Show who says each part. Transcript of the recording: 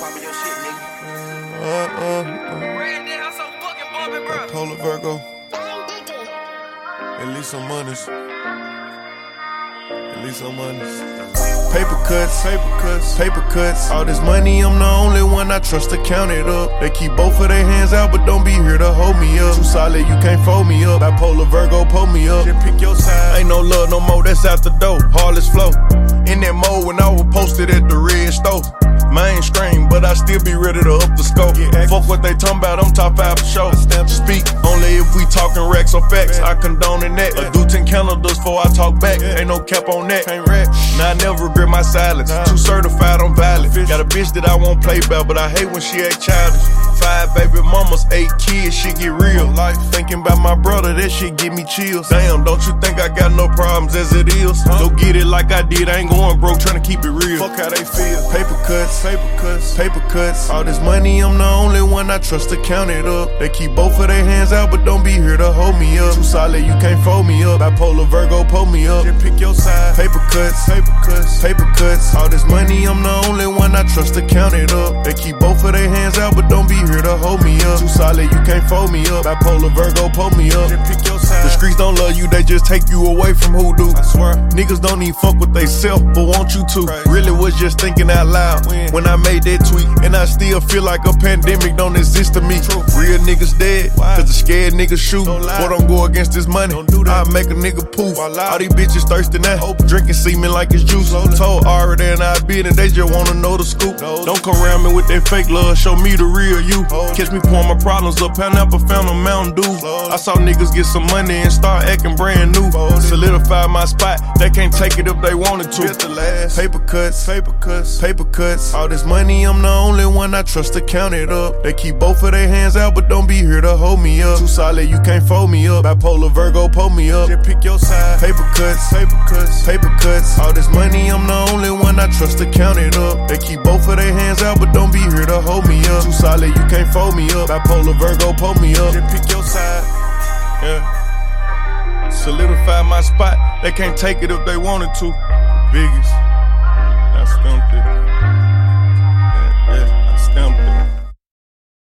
Speaker 1: popping your shit, nigga.
Speaker 2: Uh, uh, Polar Virgo. At least some monies. At least some monies. Paper cuts, paper cuts, paper cuts. All this money, I'm the only one I trust to count it up. They keep both of their hands out, but don't be here to hold me up. Too solid, you can't fold me up. Bipolar Virgo, pull me up. Just pick your side. Ain't no love no more, that's out the door. Heartless flow. In that mode when I was posted at the red stove. Mainstream, but I still be ready to up the scope. Fuck what they talking about, I'm top five for show. Speak only if we talking racks or facts. I condone in that. I do 10 calendars before I talk back. Ain't no cap on that. Now I never regret my silence. Too certified, I'm valid. Got a bitch that I won't play about, but I hate when she act childish. Mamas, eight kids, shit get real. Life thinking about my brother, that shit give me chills. Damn, don't you think I got no problems as it is? Go get it like I did, I ain't going broke, trying to keep it real. Fuck how they feel. Paper cuts, paper cuts, paper cuts. All this money, I'm the only one I trust to count it up. They keep both of their hands out, but don't be here to hold me up. Too solid, you can't fold me up. Bipolar Virgo, pull me up. Just pick your side. Paper cuts, paper cuts, paper cuts. All this money, I'm the only one I trust to count it up. They keep both of their hands out, but don't be here to hold me up. Too solid, you can't fold me up. Bipolar Virgo, pull me up. Don't love you, they just take you away from who do. I swear. Niggas don't even fuck with they self, but want you to. Really was just thinking out loud when I made that tweet. And I still feel like a pandemic don't exist to me. Real niggas dead, cause the scared niggas shoot. Boy, don't go against this money. I make a nigga poof. All these bitches thirsty now. Drinking semen like it's juice. Told already and I been and they just wanna know the scoop. Don't come around me with that fake love, show me the real you. Catch me pouring my problems up, pound up a found a Mountain Dew. I saw niggas get some money and start acting brand new. Solidify my spot, they can't take it if they wanted to. Paper cuts, paper cuts, paper cuts. All this money, I'm the only one I trust to count it up. They keep both of their hands out, but don't be here to hold me up. Too solid, you can't fold me up. Bipolar Virgo, pull me up. Just pick your side. Paper cuts, paper cuts, paper cuts. All this money, I'm the only one I trust to count it up. They keep both of their hands out, but don't be here to hold me up. Too solid, you can't fold me up. Bipolar Virgo, pull me up. Just pick your side. Yeah. Solidify my spot. They can't take it if they wanted to. Biggest. That's them.